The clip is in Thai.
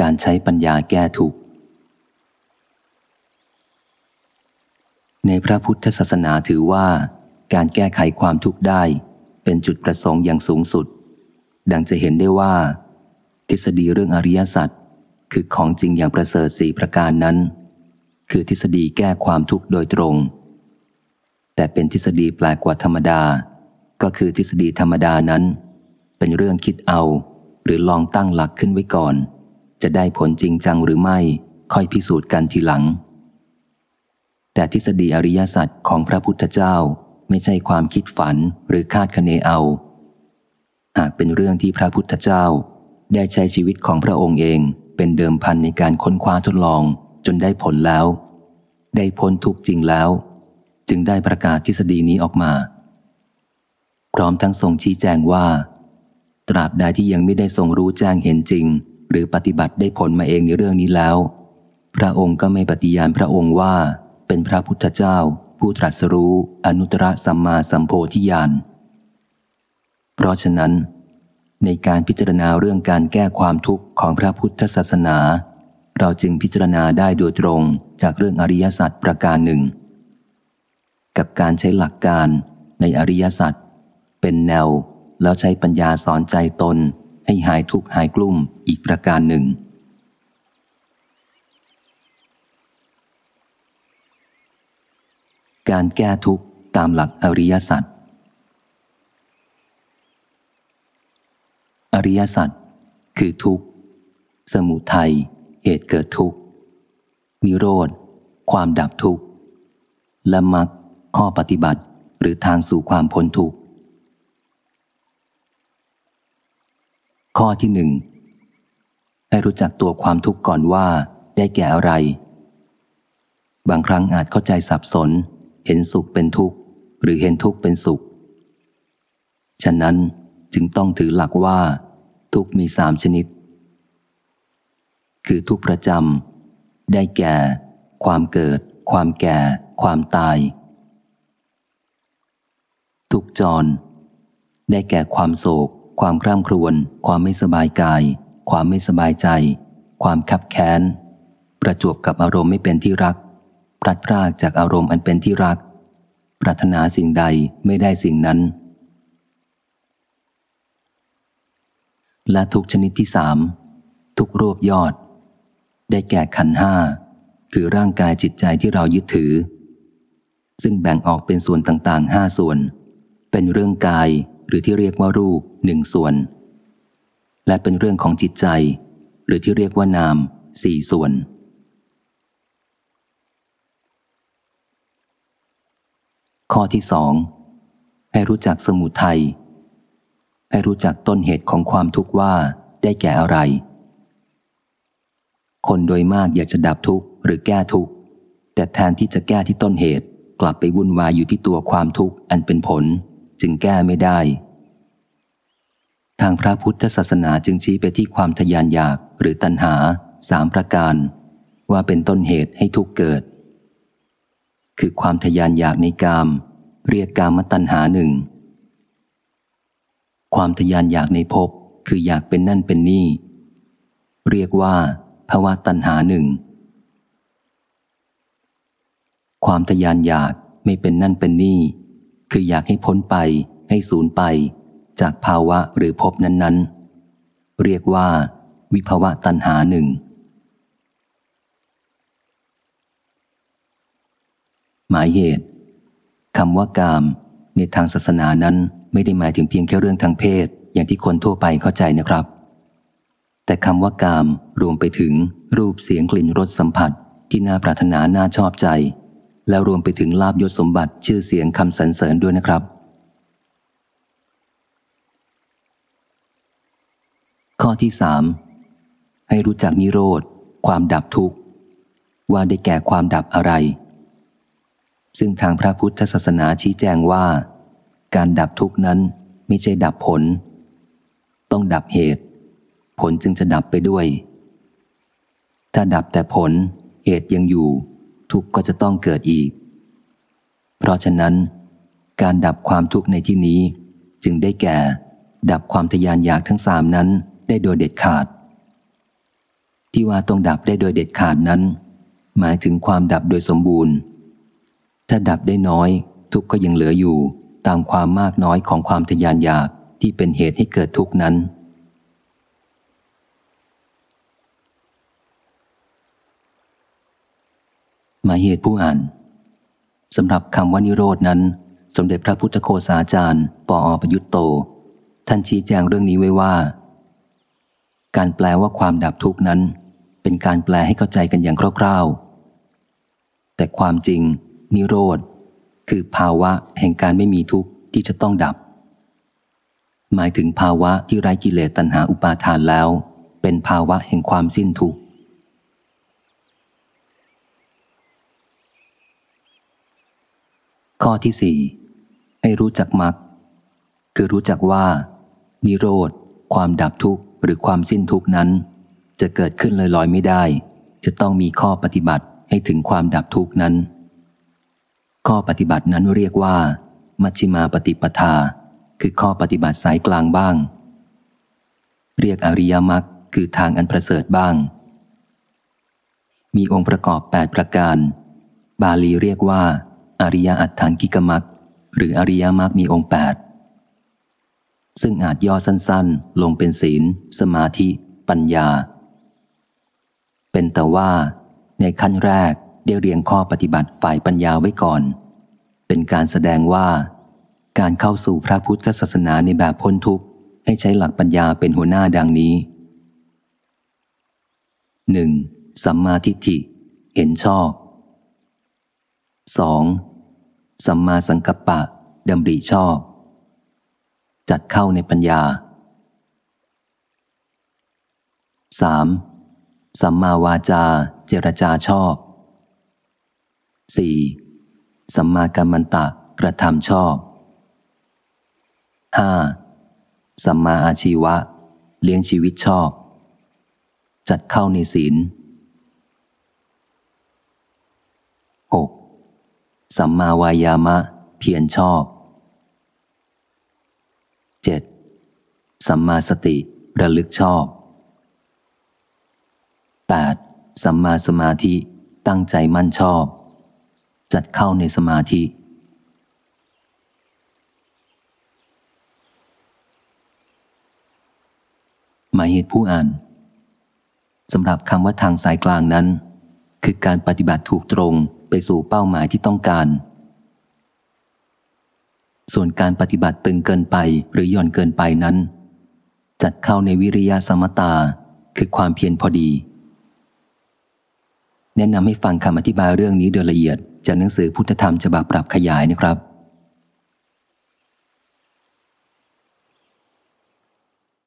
การใช้ปัญญาแก้ทุกข์ ในพระพุทธศาสนาถือว่า การแก้ไขความทุกข์ได้ เป็นจุดประสงค์อย่างสูงสุด ดังจะเห็นได้ว่า ทฤษฎีเรื่องอริยสัจคือของจริงอย่างประเสริฐสีประการนั้น คือทฤษฎีแก้ความทุกข์โดยตรง แต่เป็นทฤษฎีแปลกกว่าธรรมดา ก็คือทฤษฎีธรรมดานั้น เป็นเรื่องคิดเอา หรือลองตั้งหลักขึ้นไว้ก่อน จะได้ผลจริงจังหรือไม่ ค่อยพิสูจน์กันทีหลัง แต่ทฤษฎีอริยสัจของพระพุทธเจ้าไม่ใช่ความคิดฝันหรือคาดคะเนเอา หากเป็นเรื่องที่พระพุทธเจ้า ได้ใช้ชีวิตของพระองค์เองเป็นเดิมพันในการค้นคว้าทดลองจนได้ผลแล้ว ได้พ้นทุกจริงแล้ว จึงได้ประกาศทฤษฎีนี้ออกมา พร้อมทั้งทรงชี้แจงว่า ตราบใดที่ยังไม่ได้ทรงรู้แจ้งเห็นจริง หรือปฏิบัติได้ผลมาเองในเรื่องนี้แล้ว พระองค์ก็ไม่ปฏิญาณพระองค์ว่า เป็นพระพุทธเจ้า ผู้ตรัสรู้อนุตตรสัมมาสัมโพธิญาณเพราะฉะนั้น ในการพิจารณาเรื่องการแก้ความทุกข์ของพระพุทธศาสนา เราจึงพิจารณาได้โดยตรงจากเรื่องอริยสัจประการหนึ่ง กับการใช้หลักการในอริยสัจเป็นแนวแล้วใช้ปัญญาสอนใจตน ให้หายทุกข์หายกลุ่มอีกประการหนึ่ง การแก้ทุกข์ตามหลักอริยสัจอริยสัจคือทุกข์ สมุทัยเหตุเกิดทุกข์นิโรธ ความดับทุกข์และมรรคข้อปฏิบัติหรือทางสู่ความพ้นทุกข์ ข้อที่หนึ่งให้รู้จักตัวความทุกข์ก่อนว่าได้แก่อะไร บางครั้งอาจเข้าใจสับสน เห็นสุขเป็นทุกข์ หรือเห็นทุกข์เป็นสุข ฉะนั้นจึงต้องถือหลักว่า ทุกมีสามชนิด คือทุกประจำได้แก่ ความเกิด ความแก่ ความตาย ทุกจร ได้แก่ความโศก ความคร่ำครวญ ความไม่สบายกาย ความไม่สบายใจ ความขับแค้น ประจวบกับอารมณ์ไม่เป็นที่รักพลัดพรากจากอารมณ์อันเป็นที่รัก ปรารถนาสิ่งใดไม่ได้สิ่งนั้น และทุกชนิดที่สามทุกรวบยอด ได้แก่ขันห้า คือร่างกายจิตใจที่เรายึดถือ ซึ่งแบ่งออกเป็นส่วนต่างๆห้าส่วน เป็นเรื่องกาย หรือที่เรียกว่ารูปหนึ่งส่วน และเป็นเรื่องของจิตใจ หรือที่เรียกว่านามสี่ส่วน ข้อที่สองให้รู้จักสมุทัยให้รู้จักต้นเหตุของความทุกข์ว่าได้แก่อะไร คนโดยมากอยากจะดับทุกข์หรือแก้ทุกข์ แต่แทนที่จะแก้ที่ต้นเหตุกลับไปวุ่นวายอยู่ที่ตัวความทุกข์อันเป็นผล จึงแก้ไม่ได้ ทางพระพุทธศาสนาจึงชี้ไปที่ความทยานอยากหรือตัณหาสามประการ ว่าเป็นต้นเหตุให้ทุกเกิด คือความทยานอยากในกาม เรียกกามตัณหาหนึ่งความทยานอยากในภพคืออยากเป็นนั่นเป็นนี่ เรียกว่าภาวะตัณหาหนึ่งความทยานอยากไม่เป็นนั่นเป็นนี่ คืออยากให้พ้นไป ให้สูญไป จากภาวะหรือภพนั้น ๆ เรียกว่า วิภาวะตัณหาหนึ่งหมายเหตุคำว่ากาม ในทางศาสนานั้นไม่ได้หมายถึงเพียงแค่เรื่องทางเพศ อย่างที่คนทั่วไปเข้าใจนะครับ แต่คำว่ากามรวมไปถึงรูปเสียงกลิ่นรสสัมผัสที่น่าปรารถนาน่าชอบใจ แล้วรวมไปถึงลาบยศสมบัติชื่อเสียงคำสรรเสริญด้วยนะครับ ข้อที่สามให้รู้จักนิโรธ ความดับทุกข์ ว่าได้แก่ความดับอะไร ซึ่งทางพระพุทธศาสนาชี้แจงว่า การดับทุกข์นั้นไม่ใช่ดับผล ต้องดับเหตุ ผลจึงจะดับไปด้วย ถ้าดับแต่ผลเหตุยังอยู่ ทุกข์ก็จะต้องเกิดอีก เพราะฉะนั้น การดับความทุกข์ในที่นี้ จึงได้แก่ ดับความทยานอยากทั้งสามนั้นได้โดยเด็ดขาด ที่ว่าต้องดับได้โดยเด็ดขาดนั้น หมายถึงความดับโดยสมบูรณ์ ถ้าดับได้น้อย ทุกข์ก็ยังเหลืออยู่ตามความมากน้อยของความทยานอยากที่เป็นเหตุให้เกิดทุกข์นั้น หมายเหตุผู้อ่านสำหรับคำว่านิโรดนั้น สมเด็จพระพุทธโคสาจารย์ ปออประยุตโต ท่านชี้แจงเรื่องนี้ไว้ว่า การแปลว่าความดับทุกนั้น เป็นการแปลให้เข้าใจกันอย่างคร่าวๆ แต่ความจริง นิโรธ คือภาวะแห่งการไม่มีทุกข์ที่จะต้องดับ หมายถึงภาวะที่ไร้กิเลสตัณหาอุปาทานแล้ว เป็นภาวะแห่งความสิ้นทุกข์ ข้อที่สี่ให้รู้จักมรรคคือรู้จักว่า นิโรธ ความดับทุกข์หรือความสิ้นทุกข์นั้น จะเกิดขึ้นลอยๆไม่ได้ จะต้องมีข้อปฏิบัติให้ถึงความดับทุกข์นั้น ข้อปฏิบัตินั้นเรียกว่า มัชฌิมาปฏิปทา คือข้อปฏิบัติสายกลางบ้าง เรียกอริยมรรคคือทางอันประเสริฐบ้าง มีองค์ประกอบ 8 ประการ บาลีเรียกว่า อริยอัตถานกิกมักหรืออริยมรรคมีองค์แปดซึ่งอาจย่อสั้นๆ ลงเป็นศีล สมาธิ ปัญญา เป็นแต่ว่าในขั้นแรกได้เรียงข้อปฏิบัติฝ่ายปัญญาไว้ก่อน เป็นการแสดงว่า การเข้าสู่พระพุทธศาสนาในแบบพ้นทุกข์ ให้ใช้หลักปัญญาเป็นหัวหน้าดังนี้ 1. สัมมาทิฏฐิ เห็นชอบ 2. สัมมาสังกัปปะดำริชอบ จัดเข้าในปัญญา 3. สัมมาวาจาเจรจาชอบ 4. สัมมากัมมันตะกระทำชอบ 5. สัมมาอาชีวะ เลี้ยงชีวิตชอบ จัดเข้าในศีล 6. สัมมาวายามะ เพียรชอบ 7. สัมมาสติระลึกชอบ 8. สัมมาสมาธิตั้งใจมั่นชอบ จัดเข้าในสมาธิ หมายเหตุผู้อ่านสำหรับคำว่าทางสายกลางนั้น คือการปฏิบัติถูกตรง ไปสู่เป้าหมายที่ต้องการ ส่วนการปฏิบัติตึงเกินไปหรือหย่อนเกินไปนั้น จัดเข้าในวิริยะสมตาคือความเพียรพอดี แนะนำให้ฟังคำอธิบายเรื่องนี้โดยละเอียดจากหนังสือพุทธธรรมฉบับปรับขยายนะครับ